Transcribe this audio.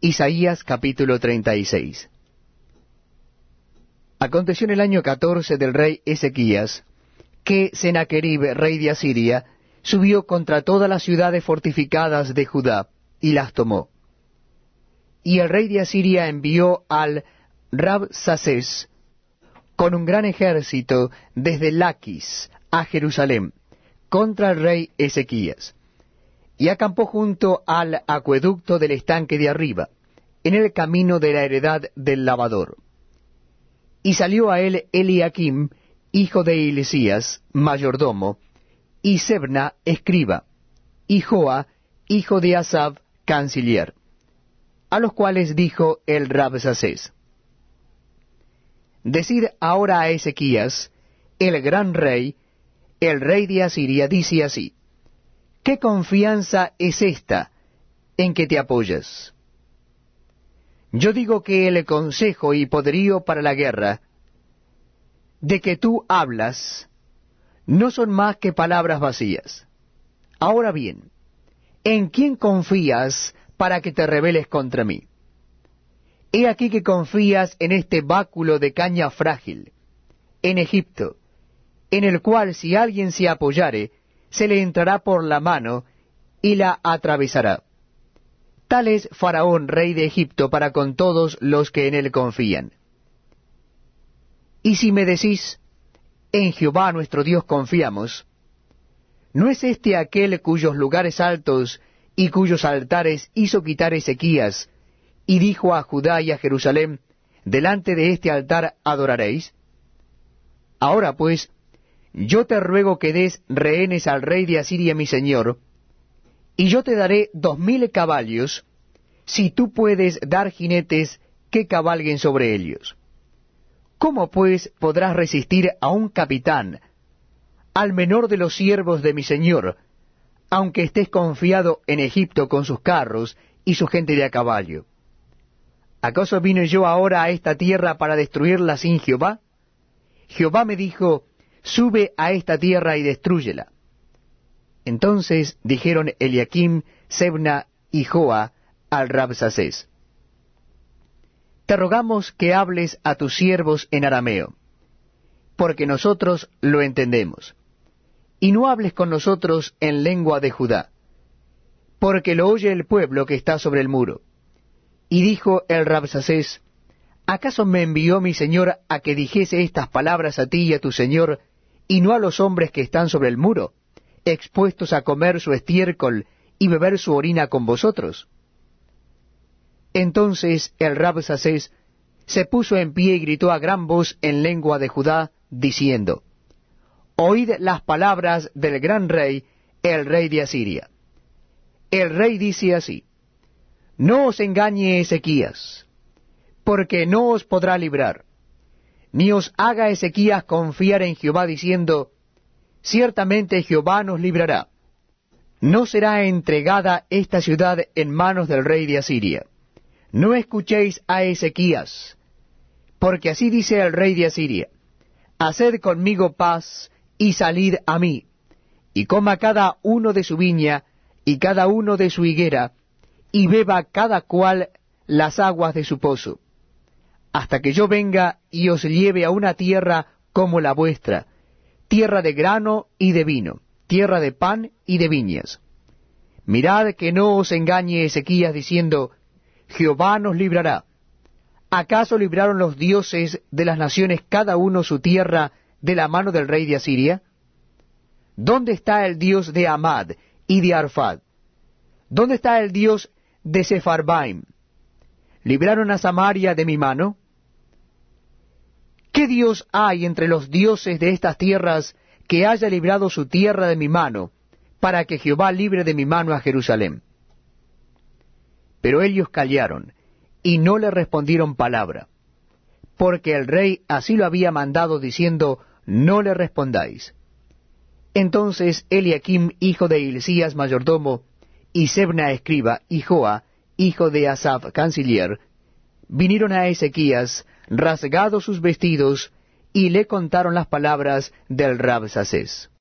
Isaías capítulo 36 Aconteció en el año catorce del rey Ezequías, que Sennacherib, rey de Asiria, subió contra todas las ciudades fortificadas de Judá, y las tomó. Y el rey de Asiria envió al Rabsaces con un gran ejército desde Laquis a Jerusalén, contra el rey Ezequías y acampó junto al acueducto del estanque de arriba, en el camino de la heredad del lavador. Y salió a él Eliakim, hijo de Elisías, mayordomo, y Sebna, escriba, y Joa, hijo de Asab, canciller, a los cuales dijo el Rabsacés, Decid ahora a Ezequías, el gran rey, el rey de Asiria, dice así, ¿Qué confianza es esta en que te apoyas? Yo digo que el consejo y poderío para la guerra de que tú hablas no son más que palabras vacías. Ahora bien, ¿en quién confías para que te rebeles contra mí? He aquí que confías en este báculo de caña frágil, en Egipto, en el cual si alguien se apoyare, se le entrará por la mano y la atravesará. Tal es Faraón, rey de Egipto, para con todos los que en él confían. Y si me decís, en Jehová nuestro Dios confiamos, ¿no es este aquel cuyos lugares altos y cuyos altares hizo quitar Ezequías, y dijo a Judá y a Jerusalén, delante de este altar adoraréis? Ahora pues, yo te ruego que des rehenes al rey de Asiria mi señor, y yo te daré dos mil caballos, si tú puedes dar jinetes que cabalguen sobre ellos. ¿Cómo pues podrás resistir a un capitán, al menor de los siervos de mi señor, aunque estés confiado en Egipto con sus carros y su gente de a caballo? ¿Acaso vine yo ahora a esta tierra para destruirla sin Jehová? Jehová me dijo, sube a esta tierra y destrúyela. Entonces dijeron Eliakim, Sebna y Joa al Rabsacés, Te rogamos que hables a tus siervos en arameo, porque nosotros lo entendemos, y no hables con nosotros en lengua de Judá, porque lo oye el pueblo que está sobre el muro. Y dijo el Rabsacés, ¿acaso me envió mi señor a que dijese estas palabras a ti y a tu señor y no a los hombres que están sobre el muro, expuestos a comer su estiércol y beber su orina con vosotros? Entonces el Rabsacés se puso en pie y gritó a gran voz en lengua de Judá, diciendo, Oíd las palabras del gran rey, el rey de Asiria. El rey dice así, No os engañe Ezequías, porque no os podrá librar ni os haga Ezequías confiar en Jehová diciendo, ciertamente Jehová nos librará. No será entregada esta ciudad en manos del rey de Asiria. No escuchéis a Ezequías, porque así dice el rey de Asiria, Haced conmigo paz y salid a mí, y coma cada uno de su viña y cada uno de su higuera, y beba cada cual las aguas de su pozo hasta que yo venga y os lleve a una tierra como la vuestra, tierra de grano y de vino, tierra de pan y de viñas. Mirad que no os engañe Ezequías diciendo, Jehová nos librará. ¿Acaso libraron los dioses de las naciones cada uno su tierra de la mano del rey de Asiria? ¿Dónde está el Dios de Amad y de Arfad? ¿Dónde está el Dios de Sepharbaim? ¿Libraron a Samaria de mi mano? ¿Qué Dios hay entre los dioses de estas tierras que haya librado su tierra de mi mano, para que Jehová libre de mi mano a Jerusalén? Pero ellos callaron, y no le respondieron palabra, porque el rey así lo había mandado diciendo, no le respondáis. Entonces Eliakim, hijo de Hilcías, mayordomo, y Sebna escriba, y Joa, hijo de Asaph, canciller, vinieron a Ezequías, rasgados sus vestidos, y le contaron las palabras del Rabsacés.